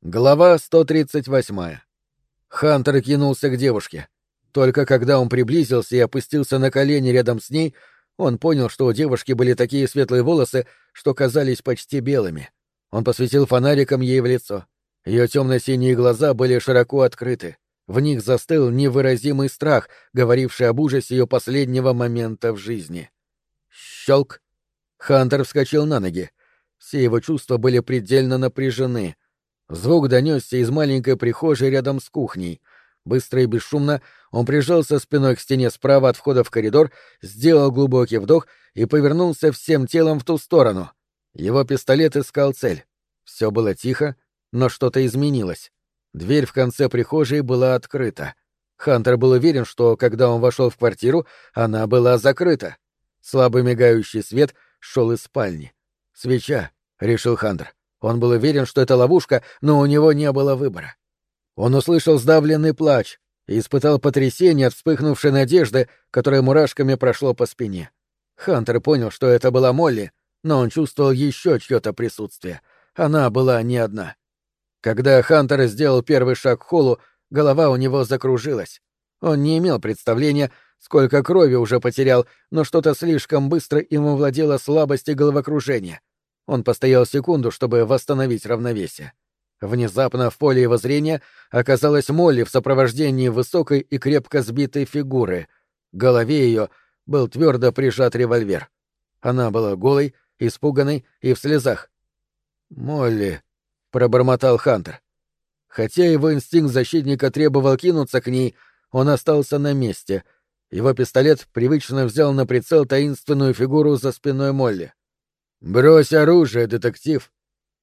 Глава 138. Хантер кинулся к девушке. Только когда он приблизился и опустился на колени рядом с ней, он понял, что у девушки были такие светлые волосы, что казались почти белыми. Он посветил фонариком ей в лицо. Ее темно-синие глаза были широко открыты. В них застыл невыразимый страх, говоривший об ужасе ее последнего момента в жизни. Щелк! Хантер вскочил на ноги. Все его чувства были предельно напряжены — Звук донесся из маленькой прихожей рядом с кухней. Быстро и бесшумно он прижался спиной к стене справа от входа в коридор, сделал глубокий вдох и повернулся всем телом в ту сторону. Его пистолет искал цель. Все было тихо, но что-то изменилось. Дверь в конце прихожей была открыта. Хантер был уверен, что, когда он вошел в квартиру, она была закрыта. Слабый мигающий свет шел из спальни. «Свеча», — решил Хантер. Он был уверен, что это ловушка, но у него не было выбора. Он услышал сдавленный плач и испытал потрясение от вспыхнувшей надежды, которая мурашками прошло по спине. Хантер понял, что это была Молли, но он чувствовал еще чье-то присутствие. Она была не одна. Когда Хантер сделал первый шаг к холлу, голова у него закружилась. Он не имел представления, сколько крови уже потерял, но что-то слишком быстро им овладело слабость и головокружение. Он постоял секунду, чтобы восстановить равновесие. Внезапно в поле его зрения оказалась Молли в сопровождении высокой и крепко сбитой фигуры. К голове ее был твердо прижат револьвер. Она была голой, испуганной и в слезах. «Молли», — пробормотал Хантер. Хотя его инстинкт защитника требовал кинуться к ней, он остался на месте. Его пистолет привычно взял на прицел таинственную фигуру за спиной Молли. «Брось оружие, детектив!»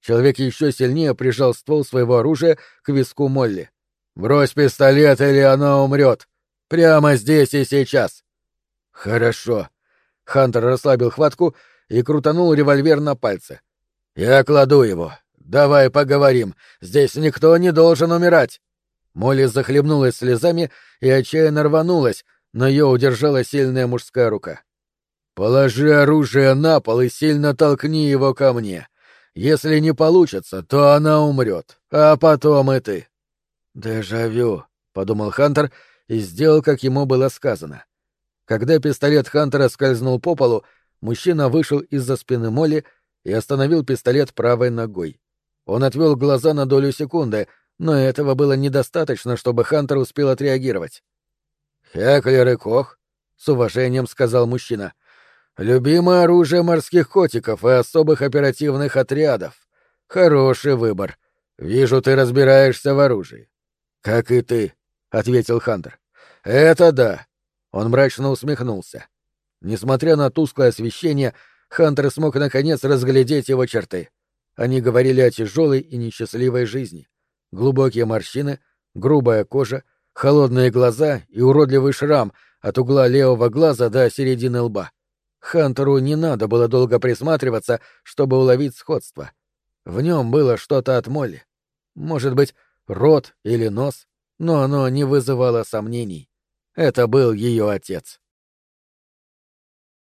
Человек еще сильнее прижал ствол своего оружия к виску Молли. «Брось пистолет, или она умрет! Прямо здесь и сейчас!» «Хорошо». Хантер расслабил хватку и крутанул револьвер на пальце. «Я кладу его. Давай поговорим. Здесь никто не должен умирать». Молли захлебнулась слезами и отчаянно рванулась, но ее удержала сильная мужская рука. Положи оружие на пол и сильно толкни его ко мне. Если не получится, то она умрет, а потом и ты. Дежавю, подумал Хантер и сделал, как ему было сказано. Когда пистолет Хантера скользнул по полу, мужчина вышел из-за спины Молли и остановил пистолет правой ногой. Он отвел глаза на долю секунды, но этого было недостаточно, чтобы Хантер успел отреагировать. «Хеклер и Кох», — с уважением сказал мужчина, — Любимое оружие морских котиков и особых оперативных отрядов. Хороший выбор. Вижу, ты разбираешься в оружии. Как и ты, ответил Хантер. Это да. Он мрачно усмехнулся. Несмотря на тусклое освещение, Хантер смог наконец разглядеть его черты. Они говорили о тяжелой и несчастливой жизни. Глубокие морщины, грубая кожа, холодные глаза и уродливый шрам от угла левого глаза до середины лба. Хантеру не надо было долго присматриваться, чтобы уловить сходство. В нем было что-то от Молли. Может быть, рот или нос, но оно не вызывало сомнений. Это был ее отец.